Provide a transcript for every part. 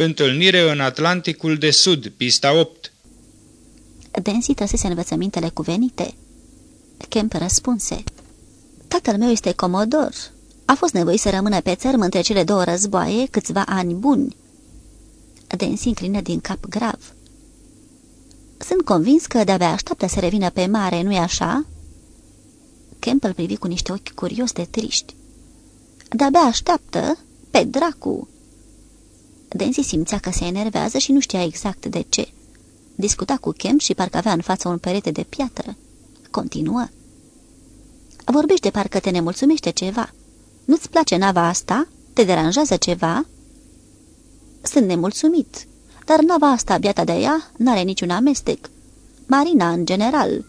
Întâlnire în Atlanticul de Sud, pista 8 Densi trăsese învățămintele cuvenite. Kemp răspunse. Tatăl meu este comodor. A fost nevoit să rămână pe țărm între cele două războaie câțiva ani buni. Densi înclină din cap grav. Sunt convins că de-abia așteaptă să revină pe mare, nu-i așa?" Campbell privi cu niște ochi curios de triști. De-abia așteaptă? Pe dracu!" Denzi simțea că se enervează și nu știa exact de ce. Discuta cu Kemp și parcă avea în față un perete de piatră. Continuă. Vorbești de parcă te nemulțumește ceva. Nu-ți place nava asta? Te deranjează ceva?" Sunt nemulțumit, dar nava asta, biata de ea, n-are niciun amestec. Marina, în general.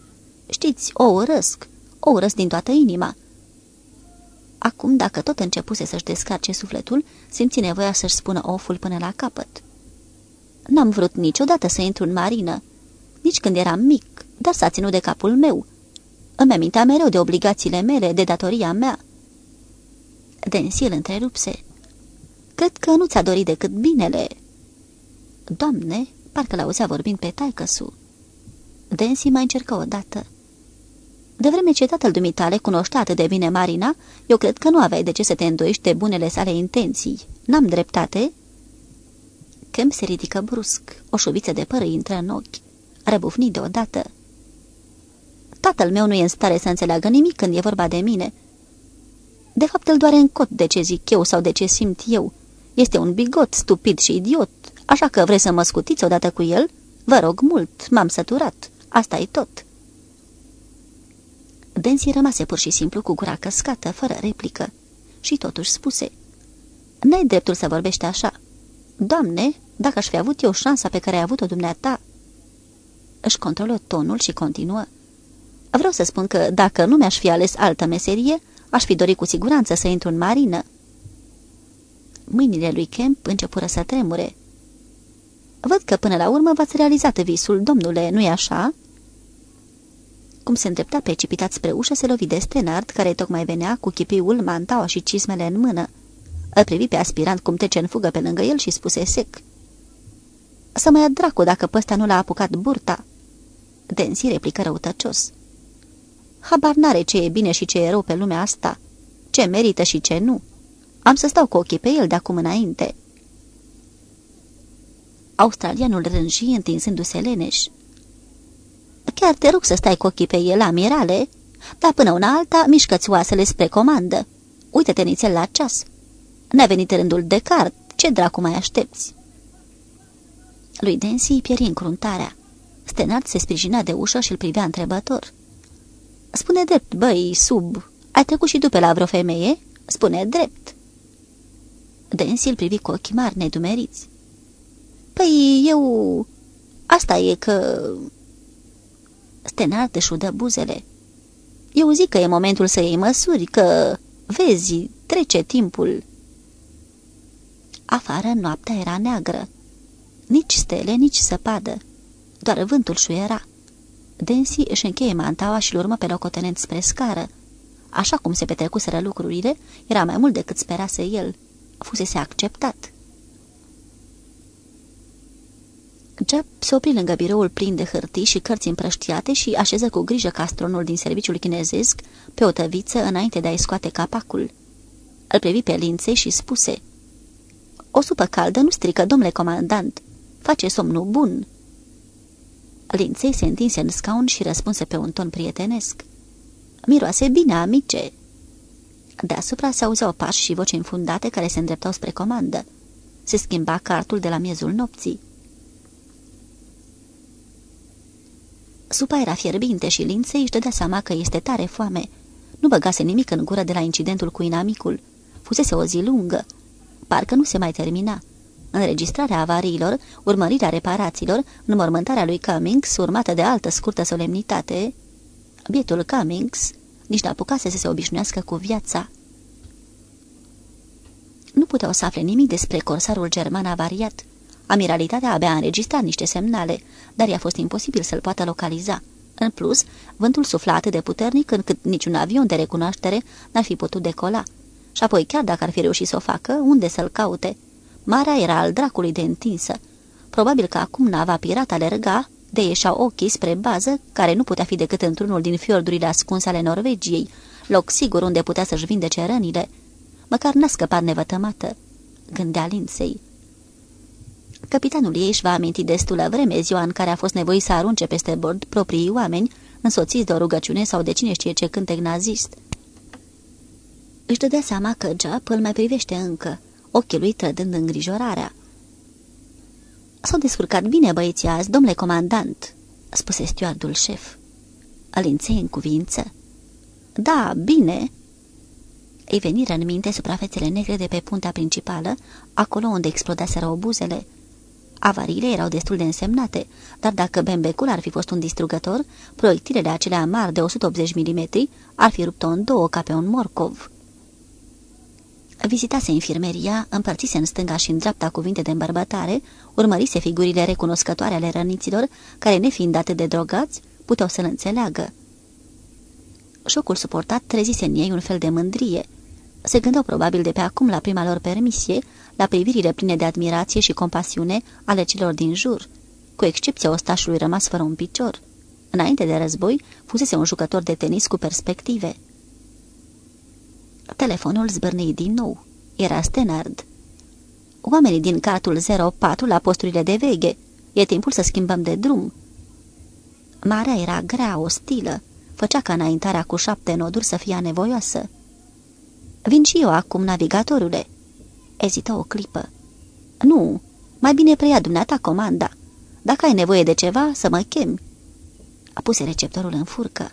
Știți, o urăsc, o urăsc din toată inima. Acum, dacă tot începuse să-și descarce sufletul, simți nevoia să-și spună oful până la capăt. N-am vrut niciodată să intru în marină, nici când eram mic, dar s-a ținut de capul meu. Îmi amintea mereu de obligațiile mele, de datoria mea. Densil întrerupse. Cred că nu ți-a dorit decât binele." Doamne, parcă l-auzea vorbind pe taicăsu. Densi mai încercă odată. De vreme ce tatăl dumitale cunoștea atât de bine Marina, eu cred că nu aveai de ce să te îndoiești de bunele sale intenții. N-am dreptate?" Kemp se ridică brusc. O șuviță de păr îi intră în ochi. Răbufni deodată. Tatăl meu nu e în stare să înțeleagă nimic când e vorba de mine. De fapt, îl doare în cot de ce zic eu sau de ce simt eu. Este un bigot, stupid și idiot, așa că vrei să mă scutiți odată cu el? Vă rog mult, m-am săturat. asta e tot." Densi rămase pur și simplu cu gura căscată, fără replică. Și totuși spuse, N-ai dreptul să vorbești așa. Doamne, dacă aș fi avut eu șansa pe care ai avut-o dumneata... Își controlă tonul și continuă. Vreau să spun că dacă nu mi-aș fi ales altă meserie, aș fi dorit cu siguranță să intru în marină. Mâinile lui Kemp începură să tremure. Văd că până la urmă v-ați realizat visul, domnule, nu-i așa?" Cum se îndrepta precipitat spre ușă, se lovi de Stenard, care tocmai venea cu chipiul, mantaua și cismele în mână. Îl privi pe aspirant cum trece în fugă pe lângă el și spuse sec. Să mă ia dracu dacă păsta nu l-a apucat burta." Densi replică răutăcios. Habar n-are ce e bine și ce e rău pe lumea asta, ce merită și ce nu. Am să stau cu ochii pe el de acum înainte." Australianul rânji întinzându-se leneș. Chiar te rog să stai cu ochii pe el, amirale, dar până una alta mișcă-ți oasele spre comandă. Uită-te nițel la ceas. N-a venit rândul de cart, ce dracu mai aștepți?" Lui Densi îi pieri încruntarea. Stenard se sprijina de ușă și îl privea întrebător. Spune drept, băi, sub, ai trecut și tu pe la vreo femeie? Spune drept." Densi îl privi cu ochii mari nedumeriți. Păi, eu... Asta e că... Stenard își șudă buzele. Eu zic că e momentul să iei măsuri, că... Vezi, trece timpul. Afară noaptea era neagră. Nici stele, nici săpadă. Doar vântul șuiera. Densi își încheie mantaua și-l urmă pe locotenent spre scară. Așa cum se petrecuseră lucrurile, era mai mult decât sperase el. Fusese acceptat. Jap se opri lângă biroul plin de hârtii și cărți împrăștiate și așeză cu grijă castronul din serviciul chinezesc pe o tăviță înainte de a-i scoate capacul. Îl privi pe linței și spuse O supă caldă nu strică, domnule comandant. Face somnul bun." Linței se întinse în scaun și răspunse pe un ton prietenesc. Miroase bine, amice." Deasupra se auzeau pași și voci infundate care se îndreptau spre comandă. Se schimba cartul de la miezul nopții. Supa era fierbinte și linței își dădea seama că este tare foame. Nu băgase nimic în gură de la incidentul cu inamicul. Fusese o zi lungă. Parcă nu se mai termina. Înregistrarea avariilor, urmărirea reparațiilor, înmormântarea lui Cummings, urmată de altă scurtă solemnitate. Bietul Cummings nici n-apucase să se obișnuiască cu viața. Nu puteau să afle nimic despre corsarul german avariat. Amiralitatea abia a înregistrat niște semnale, dar i-a fost imposibil să-l poată localiza. În plus, vântul sufla atât de puternic încât niciun avion de recunoaștere n-ar fi putut decola. Și apoi, chiar dacă ar fi reușit să o facă, unde să-l caute? Marea era al dracului de întinsă. Probabil că acum nava pirat alerga, de ieșau ochii spre bază, care nu putea fi decât într-unul din fiordurile ascunse ale Norvegiei, loc sigur unde putea să-și vindece rănile. Măcar n-a scăpat nevătămată, gândea Lindsay. Capitanul ei își va aminti destulă vreme ziua în care a fost nevoit să arunce peste bord proprii oameni, însoțiți de o rugăciune sau de cine știe ce cântec nazist. Își dădea seama că Jap îl mai privește încă, ochii lui trădând îngrijorarea. S-au descurcat bine băieții azi, domnule comandant," spuse stewardul șef. Alinței în cuvință. Da, bine." Îi veniră în minte suprafețele negre de pe puntea principală, acolo unde explodaseră obuzele. Avariile erau destul de însemnate, dar dacă Bembecul ar fi fost un distrugător, proiectilele acelea mari de 180 mm ar fi rupt-o în două ca pe un morcov. Vizitase infirmeria, împărțise în stânga și în dreapta cuvinte de îmbărbătare, urmărise figurile recunoscătoare ale răniților, care, nefiind atât de drogați, puteau să-l înțeleagă. Șocul suportat trezise în ei un fel de mândrie. Se gândeau probabil de pe acum la prima lor permisie, la privirile pline de admirație și compasiune ale celor din jur, cu excepția ostașului rămas fără un picior. Înainte de război, fusese un jucător de tenis cu perspective. Telefonul zbârnei din nou. Era Stenard. Oamenii din catul 04 la posturile de veghe. E timpul să schimbăm de drum. Marea era grea, ostilă. Făcea ca înaintarea cu șapte noduri să fie nevoioasă. Vin și eu acum, navigatorule." Ezită o clipă. Nu, mai bine preia dumneata comanda. Dacă ai nevoie de ceva, să mă chemi." A pus receptorul în furcă.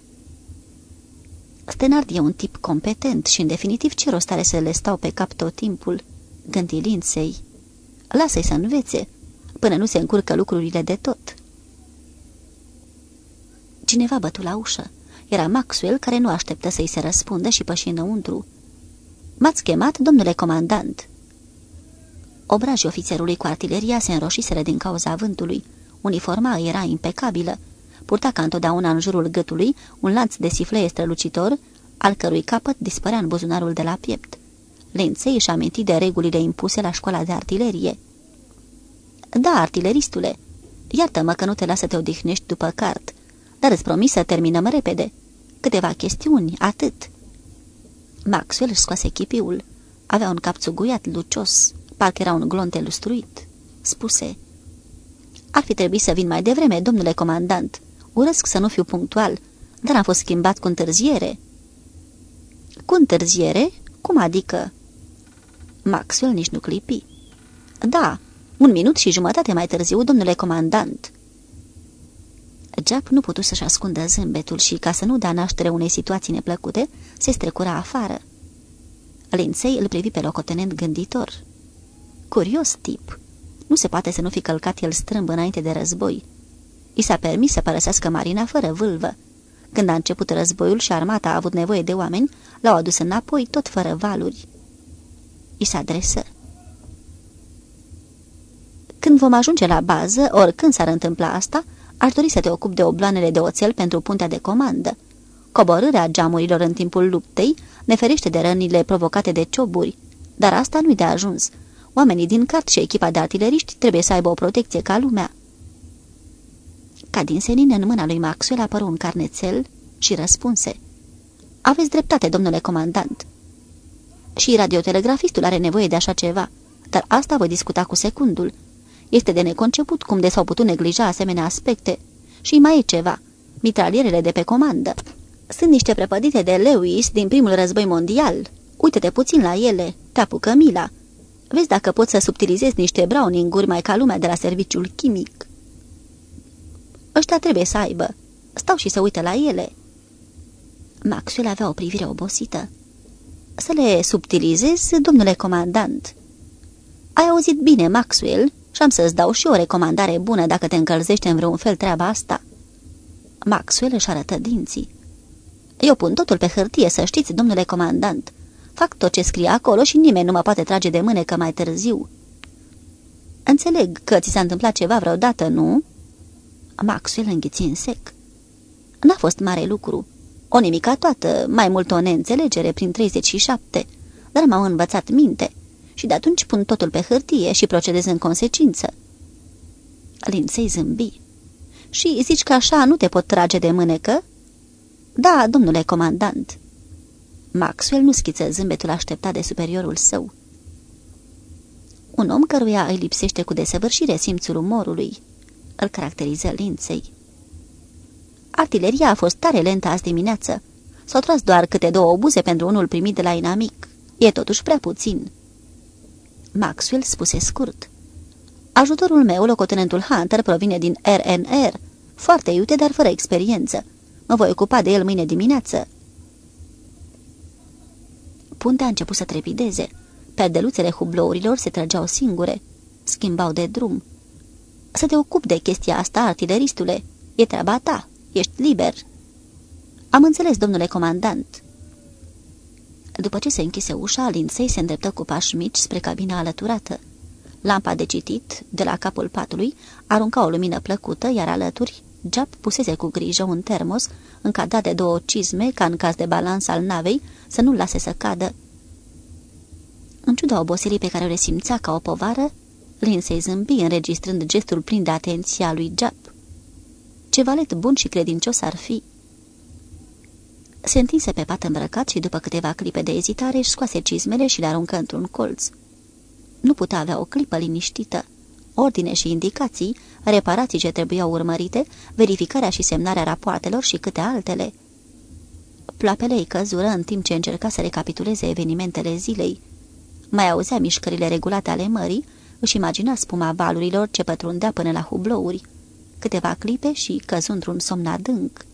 Stenard e un tip competent și, în definitiv, ce rost are să le stau pe cap tot timpul, gândi Lindsay. Lasă-i să învețe, până nu se încurcă lucrurile de tot. Cineva bătu la ușă. Era Maxwell, care nu așteptă să-i se răspundă și păși înăuntru. M-ați chemat, domnule comandant?" Obrajii ofițerului cu artileria se înroșiseră din cauza vântului. Uniforma era impecabilă purta ca întotdeauna în jurul gâtului un lanț de siflee strălucitor, al cărui capăt dispărea în buzunarul de la piept. Lenței își aminti de regulile impuse la școala de artilerie. Da, artileristule, iartă-mă că nu te lasă să te odihnești după cart, dar îți promis să terminăm repede. Câteva chestiuni, atât." Maxwell își scoase chipiul. Avea un cap țuguiat, lucios, parcă era un glonte lustruit. Spuse... Ar fi trebuit să vin mai devreme, domnule comandant. Urăsc să nu fiu punctual, dar am fost schimbat cu întârziere." Cu întârziere? Cum adică?" Maxwell nici nu clipi. Da, un minut și jumătate mai târziu, domnule comandant." Jap nu putu să-și ascundă zâmbetul și, ca să nu dea naștere unei situații neplăcute, se strecura afară. Linței îl privi pe locotenent gânditor. Curios tip. Nu se poate să nu fi călcat el strâmb înainte de război. I s-a permis să părăsească marina fără vâlvă. Când a început războiul și armata a avut nevoie de oameni, l-au adus înapoi, tot fără valuri. I se adresă. Când vom ajunge la bază, oricând s-ar întâmpla asta, aș dori să te ocup de obloanele de oțel pentru puntea de comandă. Coborârea geamurilor în timpul luptei ne ferește de rănile provocate de cioburi, dar asta nu-i de ajuns. Oamenii din cart și echipa de artileriști trebuie să aibă o protecție ca lumea. Ca din senin în mâna lui Maxwell apăru un carnețel și răspunse. Aveți dreptate, domnule comandant. Și radiotelegrafistul are nevoie de așa ceva, dar asta voi discuta cu secundul. Este de neconceput cum de s-au putut neglija asemenea aspecte. Și mai e ceva. Mitralierele de pe comandă. Sunt niște prepădite de Lewis din primul război mondial. Uite-te puțin la ele, te apucă mila. Vezi dacă poți să subtilizezi niște browning-uri mai ca lumea de la serviciul chimic. Ăștia trebuie să aibă. Stau și să uită la ele." Maxwell avea o privire obosită. Să le subtilizez, domnule comandant." Ai auzit bine, Maxwell, și am să-ți dau și o recomandare bună dacă te încălzește în vreun fel treaba asta." Maxwell își arătă dinții. Eu pun totul pe hârtie, să știți, domnule comandant. Fac tot ce scrie acolo și nimeni nu mă poate trage de mânecă mai târziu." Înțeleg că ți s-a întâmplat ceva vreodată, nu?" Maxwell înghiți în sec. N-a fost mare lucru. O nimica toată, mai mult o neînțelegere prin 37, dar m-au învățat minte și de atunci pun totul pe hârtie și procedez în consecință. Linței zâmbi. Și zici că așa nu te pot trage de mânecă? Da, domnule comandant. Maxwell nu schiță zâmbetul așteptat de superiorul său. Un om căruia îi lipsește cu desăvârșire simțul umorului. Îl caracteriză linței. Artileria a fost tare lentă azi dimineață. S-au tras doar câte două obuze pentru unul primit de la inamic. E totuși prea puțin. Maxwell spuse scurt. Ajutorul meu, locotenentul Hunter, provine din RNR. Foarte iute, dar fără experiență. Mă voi ocupa de el mâine dimineață. Puntea a început să trepideze. Perdeluțele hublourilor se trăgeau singure. Schimbau de drum. Să te ocupi de chestia asta, artileristule. E treaba ta. Ești liber." Am înțeles, domnule comandant." După ce se închise ușa, Lindsay se îndreptă cu pași mici spre cabina alăturată. Lampa de citit, de la capul patului, arunca o lumină plăcută, iar alături, Jap pusese cu grijă un termos, încadrat de două cizme, ca în caz de balans al navei, să nu-l lase să cadă. În ciuda oboselii pe care o resimțea ca o povară, Lindsay zâmbi înregistrând gestul plin de atenție a lui Jap. Ce valet bun și credincios ar fi! Se întinse pe pat îmbrăcat și după câteva clipe de ezitare își scoase cizmele și le aruncă într-un colț. Nu putea avea o clipă liniștită. Ordine și indicații, reparații ce trebuiau urmărite, verificarea și semnarea rapoartelor și câte altele. Ploapele îi căzură în timp ce încerca să recapituleze evenimentele zilei. Mai auzea mișcările regulate ale mării, își imagina spuma valurilor ce pătrundea până la hublouri câteva clipe și căzu într-un somn adânc.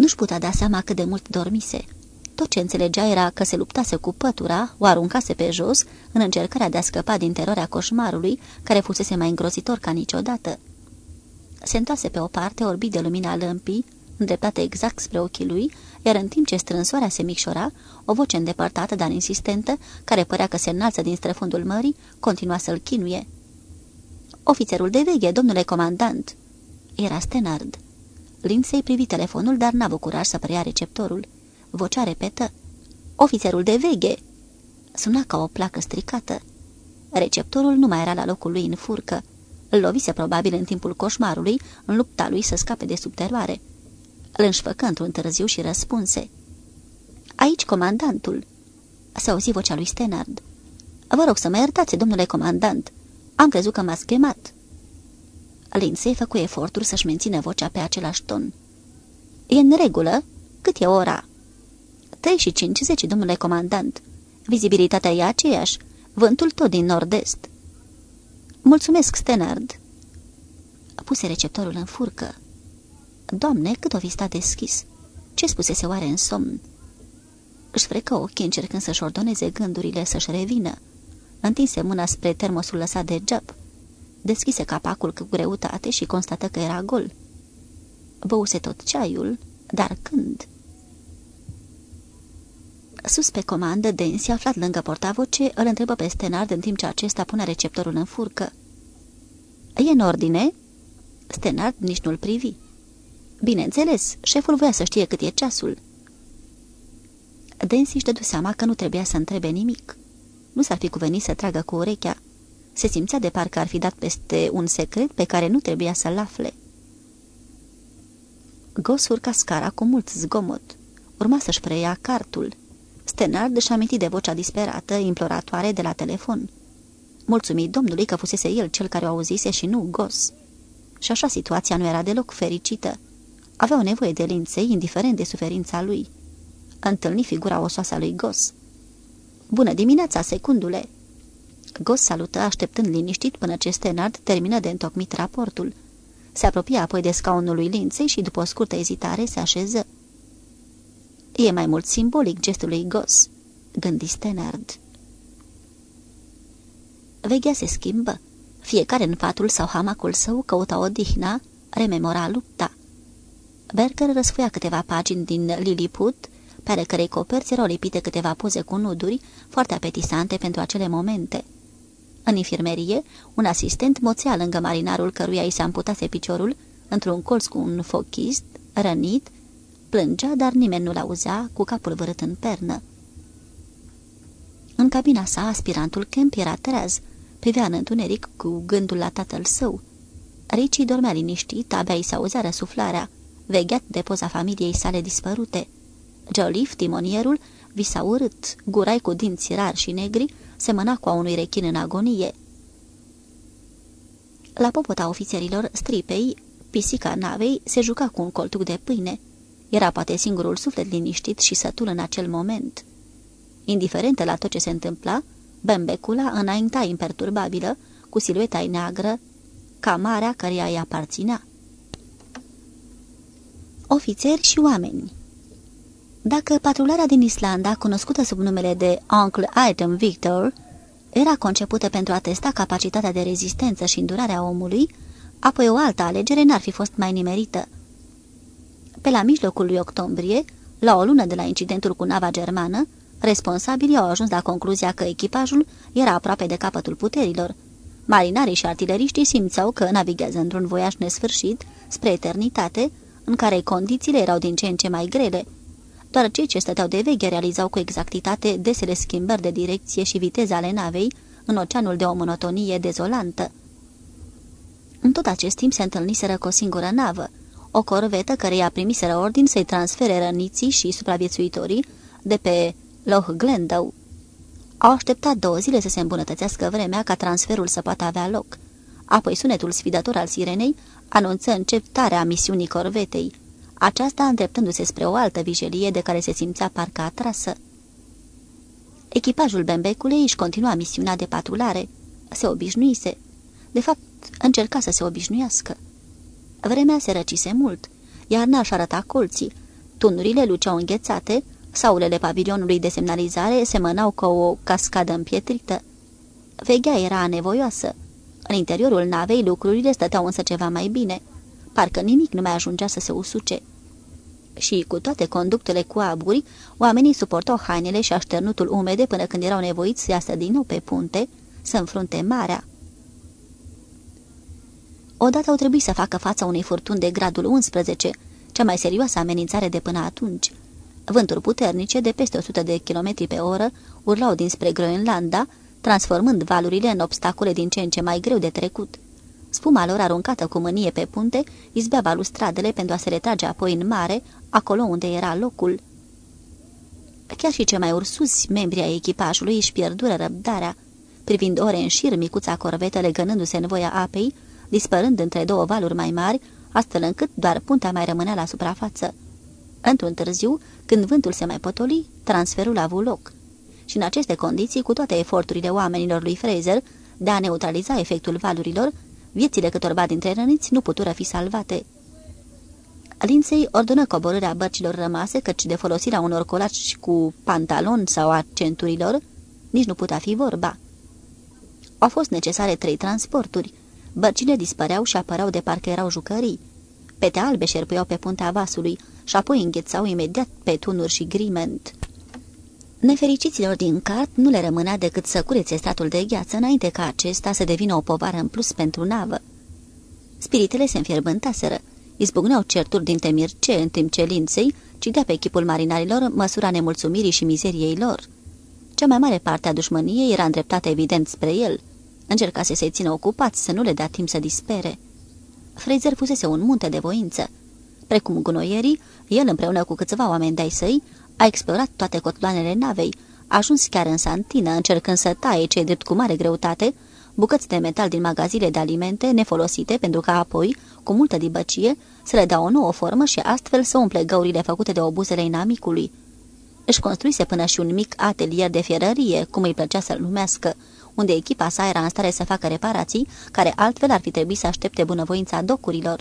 Nu-și putea da seama cât de mult dormise. Tot ce înțelegea era că se luptase cu pătura, o aruncase pe jos, în încercarea de a scăpa din teroarea coșmarului, care fusese mai îngrozitor ca niciodată. Se întoase pe o parte, orbit de lumina lămpii, îndreptată exact spre ochii lui, iar în timp ce strânsoarea se micșora, o voce îndepărtată, dar insistentă, care părea că se înalță din străfundul mării, continua să-l chinuie. Ofițerul de veghe, domnule comandant." Era Stenard. Lindsay privi telefonul, dar n-a avut curaj să preia receptorul. Vocea repetă. Ofițerul de veghe!" Suna ca o placă stricată. Receptorul nu mai era la locul lui în furcă. Îl lovise probabil în timpul coșmarului, în lupta lui să scape de subteroare. Îl înșfăcă într-un târziu și răspunse. Aici comandantul." Se auzi vocea lui Stenard. Vă rog să mă iertați, domnule comandant. Am crezut că m-ați chemat." Lindsay făcu eforturi să-și mențină vocea pe același ton. E în regulă? Cât e ora?" Trei și cincizeci, domnule comandant. Vizibilitatea e aceeași. Vântul tot din nord-est." Mulțumesc, Stenard." Puse receptorul în furcă. Doamne, cât o fi stat deschis! Ce spusese oare în somn? Își frecă ochii încercând să-și ordoneze gândurile să-și revină întinse mâna spre termosul lăsat de Jap. Deschise capacul cu greutate și constată că era gol. Băuse tot ceaiul, dar când? Sus pe comandă, Densi, aflat lângă portavoce, îl întrebă pe Stenard în timp ce acesta pune receptorul în furcă. E în ordine?" Stenard nici nu-l privi. Bineînțeles, șeful voia să știe cât e ceasul." Densi își dădu seama că nu trebuia să întrebe nimic. Nu s-ar fi cuvenit să tragă cu urechea. Se simțea de parcă ar fi dat peste un secret pe care nu trebuia să-l afle. Gos urca scara cu mult zgomot. Urma să-și preia cartul. Stenard își aminti de vocea disperată, imploratoare de la telefon. Mulțumit domnului că fusese el cel care o auzise și nu Gos. Și așa situația nu era deloc fericită. Avea o nevoie de linței, indiferent de suferința lui. Întâlni figura osoasă a lui Gos. Bună dimineața, secundule!" Gos salută, așteptând liniștit până ce Stenard termină de întocmit raportul. Se apropie apoi de scaunul lui Linței și, după o scurtă ezitare, se așeză. E mai mult simbolic gestul lui Gos," gândi Stenard. Veghea se schimbă. Fiecare în fatul sau hamacul său căuta odihna, rememora lupta. Berker răsfoia câteva pagini din Lilliput, pe ale cărei coperți erau lipite câteva poze cu nuduri, foarte apetisante pentru acele momente. În infirmerie, un asistent moțea lângă marinarul căruia i se amputase piciorul, într-un colț cu un fochist, rănit, plângea, dar nimeni nu-l auzea, cu capul vărât în pernă. În cabina sa, aspirantul Kemp era treaz, privea în întuneric cu gândul la tatăl său. Ricci dormea liniștit, abia i s-auzea răsuflarea, vegheat de poza familiei sale dispărute. Joliffe, timonierul, visa urât, gurai cu dinți rari și negri, semăna cu a unui rechin în agonie. La popota ofițerilor, stripei, pisica navei, se juca cu un coltuc de pâine. Era poate singurul suflet liniștit și sătul în acel moment. Indiferentă la tot ce se întâmpla, Bembecula înainta imperturbabilă, cu silueta neagră, ca marea căreia îi aparținea. Ofițeri și oameni Dacă patrularea din Islanda, cunoscută sub numele de Uncle Item Victor, era concepută pentru a testa capacitatea de rezistență și îndurarea omului, apoi o altă alegere n-ar fi fost mai nimerită. Pe la mijlocul lui octombrie, la o lună de la incidentul cu nava germană, responsabilii au ajuns la concluzia că echipajul era aproape de capătul puterilor. Marinarii și artileriștii simțeau că navighează într-un voiaj nesfârșit spre eternitate, în care condițiile erau din ce în ce mai grele. Doar cei ce stăteau de veche realizau cu exactitate desele schimbări de direcție și viteză ale navei în oceanul de o monotonie dezolantă. În tot acest timp se întâlniseră cu o singură navă, o corvetă care i-a primiseră ordin să-i transfere răniții și supraviețuitorii de pe Loch Glendow. Au așteptat două zile să se îmbunătățească vremea ca transferul să poată avea loc. Apoi sunetul sfidător al sirenei anunță începtarea misiunii corvetei, aceasta îndreptându-se spre o altă vijelie de care se simțea parcă atrasă. Echipajul Bembecului își continua misiunea de patrulare. Se obișnuise. De fapt, încerca să se obișnuiască. Vremea se răcise mult, iar n-aș arăta colții. Tunurile luceau înghețate, saulele pavilionului de semnalizare semănau ca o cascadă împietrită. Veghea era nevoioasă. În interiorul navei lucrurile stăteau însă ceva mai bine. Parcă nimic nu mai ajungea să se usuce. Și cu toate conductele cu aburi, oamenii suportau hainele și așternutul umede până când erau nevoiți să iasă din nou pe punte, să înfrunte marea. Odată au trebuit să facă fața unei furtuni de gradul 11, cea mai serioasă amenințare de până atunci. Vânturi puternice de peste 100 de km pe oră urlau dinspre Groenlanda, transformând valurile în obstacole din ce în ce mai greu de trecut. Spuma lor aruncată cu mânie pe punte izbea balustradele pentru a se retrage apoi în mare, acolo unde era locul. Chiar și cei mai ursuzi membri ai echipajului își pierdură răbdarea, privind ore în șir micuța corvetă legănându-se în voia apei, dispărând între două valuri mai mari, astfel încât doar puntea mai rămânea la suprafață. Într-un târziu, când vântul se mai potoli, transferul a avut loc. Și în aceste condiții, cu toate eforturile oamenilor lui Fraser de a neutraliza efectul valurilor, viețile câtorva dintre răniți nu putură fi salvate. Linței ordonă coborârea bărcilor rămase, căci de folosirea unor colaci cu pantalon sau a centurilor, nici nu putea fi vorba. Au fost necesare trei transporturi. Bărcile dispăreau și apăreau de parcă erau jucării. Pete albe șerpuiau pe puntea vasului și apoi înghețau imediat pe tunuri și griment. Nefericiților din cart nu le rămânea decât să curețe statul de gheață înainte ca acesta să devină o povară în plus pentru navă. Spiritele se înfierbântaseră, izbucneau certuri din temirce în timp ce linței cidea pe echipul marinarilor măsura nemulțumirii și mizeriei lor. Cea mai mare parte a dușmăniei era îndreptată evident spre el. Încerca să se țină ocupați, să nu le dea timp să dispere. Fraser fusese un munte de voință. Precum gunoierii, el împreună cu câțiva oameni de-ai săi a explorat toate cotloanele navei, a ajuns chiar în santină, încercând să taie cei drept cu mare greutate, bucăți de metal din magazile de alimente nefolosite pentru ca apoi, cu multă dibăcie, să le dea o nouă formă și astfel să umple găurile făcute de obuzele inamicului. Își construise până și un mic atelier de fierărie, cum îi plăcea să-l numească, unde echipa sa era în stare să facă reparații, care altfel ar fi trebuit să aștepte bunăvoința docurilor.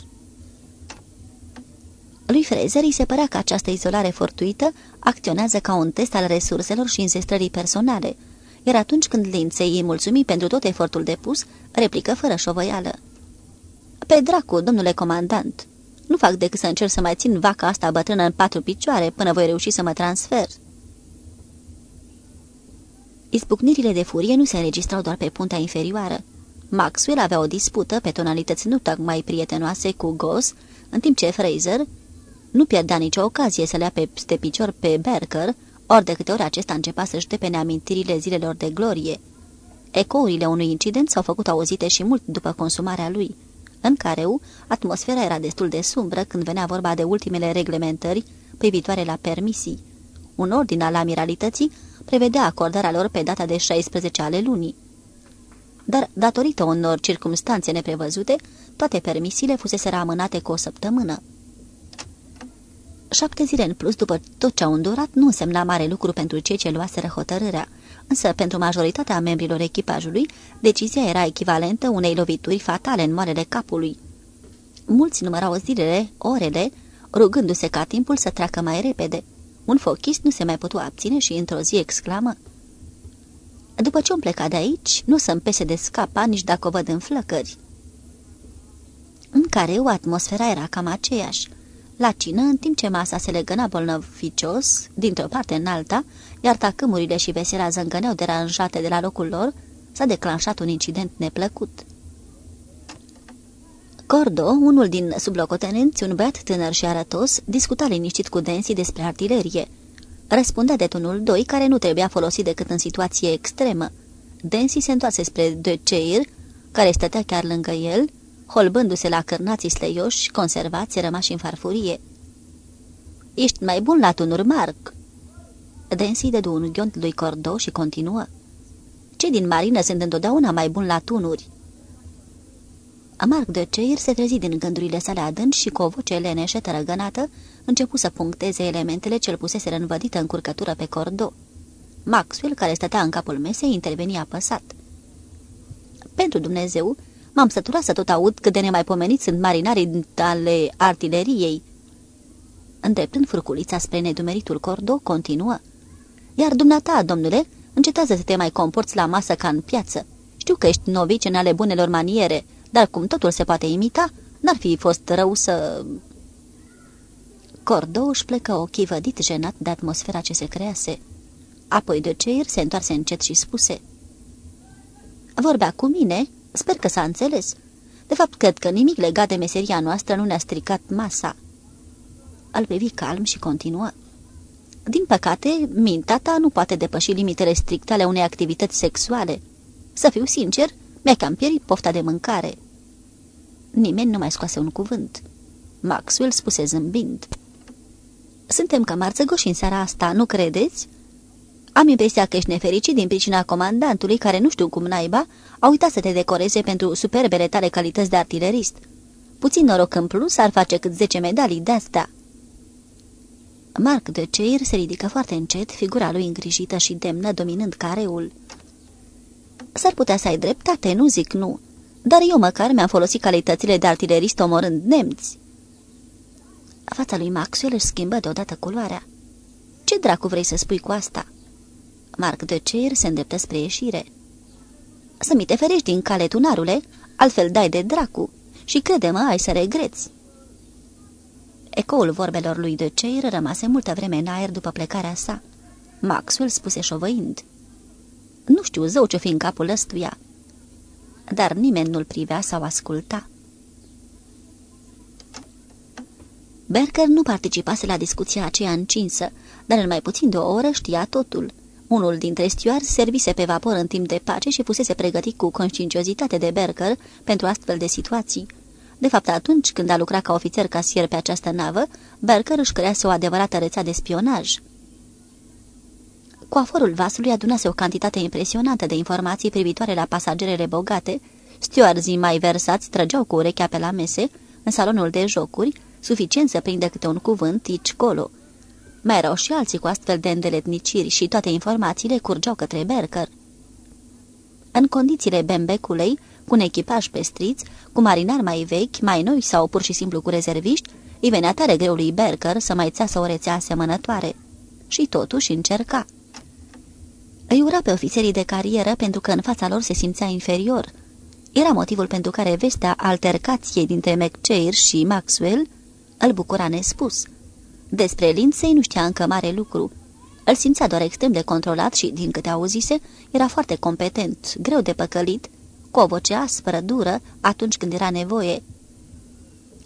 Lui Fraser îi se părea că această izolare fortuită acționează ca un test al resurselor și înzestrării personale, iar atunci când Linței îi mulțumi pentru tot efortul depus, replică fără șovăială. Pe dracu, domnule comandant, nu fac decât să încerc să mai țin vaca asta bătrână în patru picioare până voi reuși să mă transfer." Izbucnirile de furie nu se înregistrau doar pe puntea inferioară. Maxwell avea o dispută pe tonalități nu tocmai prietenoase cu Goss, în timp ce Fraser nu pierdea nicio ocazie să le ia peste picior pe Berker, ori de câte ori acesta începea să-și depene amintirile zilelor de glorie. Ecourile unui incident s-au făcut auzite și mult după consumarea lui. În careu, atmosfera era destul de sumbră când venea vorba de ultimele reglementări privitoare la permisii. Un ordin al amiralității prevedea acordarea lor pe data de 16 ale lunii. Dar, datorită unor circumstanțe neprevăzute, toate permisiile fusese amânate cu o săptămână. Șapte zile în plus după tot ce au îndurat nu însemna mare lucru pentru cei ce luaseră hotărârea, însă pentru majoritatea membrilor echipajului, decizia era echivalentă unei lovituri fatale în moarele capului. Mulți numărau zilele, orele, rugându-se ca timpul să treacă mai repede. Un fochist nu se mai putu abține și într-o zi exclamă. După ce om pleca de aici, nu să-mi pese de scapa nici dacă o văd în flăcări. În care o atmosfera era cam aceeași. La cină, în timp ce masa se legăna bolnăvicios, dintr-o parte în alta, iar tacâmurile și vesela zângăneau deranjate de la locul lor, s-a declanșat un incident neplăcut. Cordo, unul din sublocotenenți, un băiat tânăr și arătos, discuta liniștit cu Densi despre artilerie. Răspundea de tonul 2, care nu trebuia folosit decât în situație extremă. Densi se întoarse spre De Ceir, care stătea chiar lângă el, holbându-se la cârnații slăioși, conservați, rămași în farfurie. Ești mai bun la tunuri, Marc!" Densi dădu un ghiont lui Cordo și continuă. Cei din marină sunt întotdeauna mai buni la tunuri." Marc de Ceir se trezi din gândurile sale adânci și cu o voce leneșă tărăgănată începu să puncteze elementele ce-l pusese învădită în curcătură pe Cordo. Maxwell, care stătea în capul mesei, interveni apăsat. Pentru Dumnezeu, m-am săturat să tot aud cât de nemaipomeniți sunt marinarii ale artileriei." Îndreptând furculița spre nedumeritul Cordo, continuă. Iar dumneata, domnule, încetează să te mai comporți la masă ca în piață. Știu că ești novici în ale bunelor maniere, dar cum totul se poate imita, n-ar fi fost rău să... Cordo își plecă ochii vădit jenat de atmosfera ce se crease. Apoi de ceir se întoarse încet și spuse Vorbea cu mine, sper că s-a înțeles. De fapt, cred că nimic legat de meseria noastră nu ne-a stricat masa. Al privi calm și continuă. Din păcate, mintea ta nu poate depăși limitele stricte ale unei activități sexuale. Să fiu sincer, mi-a cam pierit pofta de mâncare." Nimeni nu mai scoase un cuvânt. Maxwell spuse zâmbind. Suntem cam arțăgoși în seara asta, nu credeți?" Am impresia că ești nefericit din pricina comandantului, care nu știu cum naiba, a uitat să te decoreze pentru superbele tale calități de artilerist. Puțin noroc în plus ar face cât zece medalii de-astea." Marc de Ceir se ridică foarte încet, figura lui îngrijită și demnă, dominând careul. S-ar putea să ai dreptate, nu zic nu, dar eu măcar mi-am folosit calitățile de artilerist omorând nemți." Fața lui Maxwell își schimbă deodată culoarea. Ce dracu vrei să spui cu asta?" Marc de Ceir se îndreptă spre ieșire. Să mi te ferești din cale, tunarule, altfel dai de dracu și crede-mă, ai să regreți." Ecoul vorbelor lui de Ceir rămase multă vreme în aer după plecarea sa. Maxwell spuse șovăind. Nu știu zău ce fi în capul ăstuia." Dar nimeni nu-l privea sau asculta. Berker nu participase la discuția aceea încinsă, dar în mai puțin de o oră știa totul. Unul dintre steward servise pe vapor în timp de pace și fusese pregătit cu conștiinciozitate de Berker pentru astfel de situații. De fapt, atunci când a lucrat ca ofițer casier pe această navă, Berker își crease o adevărată rețea de spionaj. Coaforul vasului adunase o cantitate impresionantă de informații privitoare la pasagerele bogate, stewardii mai versați trăgeau cu urechea pe la mese, în salonul de jocuri, suficient să prindă câte un cuvânt aici colo. Mai erau și alții cu astfel de îndeletniciri și toate informațiile curgeau către Berker. În condițiile bembeculei, cu un echipaj pe striți, cu marinari mai vechi, mai noi sau pur și simplu cu rezerviști, îi venea tare greu lui Berker să mai țeasă o rețea asemănătoare. Și totuși încerca. Îi ura pe ofițerii de carieră pentru că în fața lor se simțea inferior. Era motivul pentru care vestea altercației dintre McChair și Maxwell îl bucura nespus. Despre Lindsay nu știa încă mare lucru. Îl simțea doar extrem de controlat și, din câte auzise, era foarte competent, greu de păcălit, cu o voce aspră, dură, atunci când era nevoie.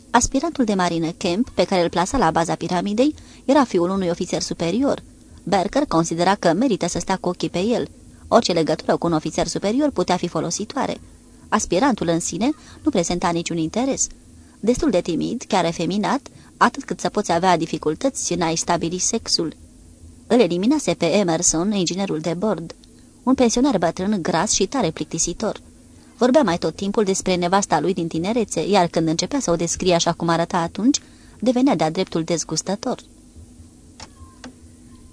Aspirantul de marină Kemp, pe care îl plasa la baza piramidei, era fiul unui ofițer superior – Berker considera că merită să stea cu ochii pe el. Orice legătură cu un ofițer superior putea fi folositoare. Aspirantul în sine nu prezenta niciun interes. Destul de timid, chiar efeminat, atât cât să poți avea dificultăți în a-i stabili sexul. Îl eliminase pe Emerson, inginerul de bord, un pensionar bătrân, gras și tare plictisitor. Vorbea mai tot timpul despre nevasta lui din tinerețe, iar când începea să o descrie așa cum arăta atunci, devenea de-a dreptul dezgustător.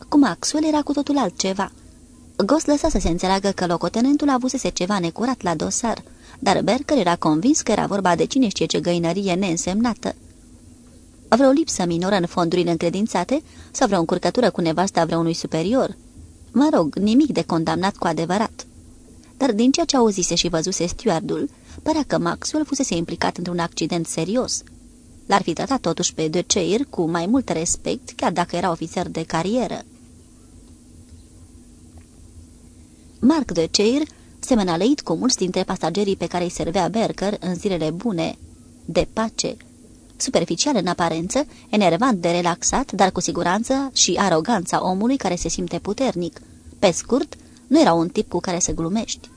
Cu Maxwell era cu totul altceva. Gos lăsa să se înțeleagă că locotenentul avusese ceva necurat la dosar, dar Berker era convins că era vorba de cine știe ce găinărie neînsemnată. Vreo lipsă minoră în fondurile încredințate sau vreo încurcătură cu nevasta vreunui superior? Mă rog, nimic de condamnat cu adevărat. Dar din ceea ce auzise și văzuse stewardul, părea că Maxwell fusese implicat într-un accident serios. L-ar fi tratat totuși pe De Cheir cu mai mult respect, chiar dacă era ofițer de carieră. Mark De Cheir semăna leit cu mulți dintre pasagerii pe care îi servea Berker în zilele bune, de pace, superficial în aparență, enervant de relaxat, dar cu siguranță și aroganța omului care se simte puternic. Pe scurt, nu era un tip cu care să glumești.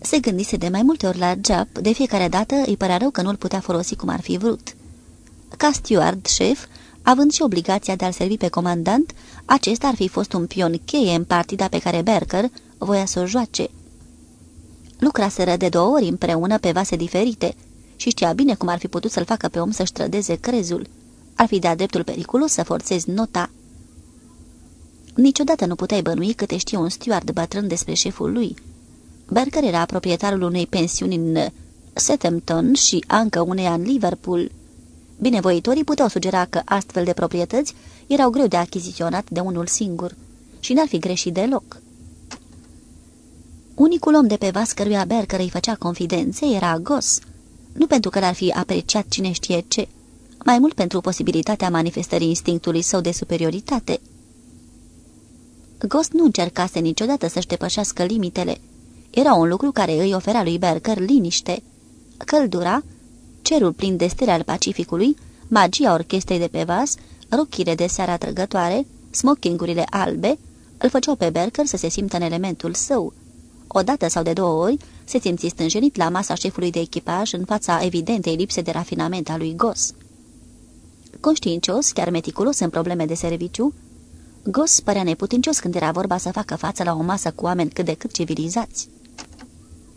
Se gândise de mai multe ori la Jap, de fiecare dată îi părea rău că nu-l putea folosi cum ar fi vrut. Ca steward șef, având și obligația de a-l servi pe comandant, acesta ar fi fost un pion cheie în partida pe care Berker voia să o joace. Lucraseră de două ori împreună pe vase diferite și știa bine cum ar fi putut să-l facă pe om să-și trădeze crezul. Ar fi de-a dreptul periculos să forțezi nota. Niciodată nu puteai bănui câte știe un steward bătrân despre șeful lui. Berker era proprietarul unei pensiuni în Southampton și încă uneia în Liverpool. Binevoitorii puteau sugera că astfel de proprietăți erau greu de achiziționat de unul singur și n-ar fi greșit deloc. Unicul om de pe vas căruia Berker îi făcea confidențe era Goss, nu pentru că l-ar fi apreciat cine știe ce, mai mult pentru posibilitatea manifestării instinctului său de superioritate. Ghost nu încercase niciodată să-și depășească limitele. Era un lucru care îi ofera lui Berker liniște. Căldura, cerul plin de stele al Pacificului, magia orchestrei de pe vas, rochile de seara trăgătoare, smokingurile albe, îl făceau pe Berker să se simtă în elementul său. O dată sau de două ori se simți stânjenit la masa șefului de echipaj în fața evidentei lipse de rafinament a lui Gos. Conștiincios, chiar meticulos în probleme de serviciu, Gos părea neputincios când era vorba să facă față la o masă cu oameni cât de cât civilizați.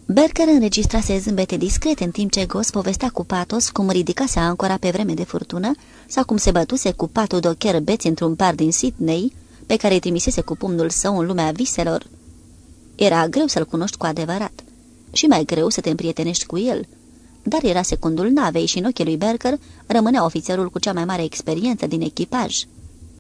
Berker înregistrase zâmbete discrete în timp ce Gos povestea cu patos cum ridicase ancora pe vreme de furtună sau cum se bătuse cu patul docher beți într-un par din Sydney, pe care îi trimisese cu pumnul său în lumea viselor. Era greu să-l cunoști cu adevărat și mai greu să te împrietenești cu el, dar era secundul navei și în ochii lui Berker rămânea ofițerul cu cea mai mare experiență din echipaj.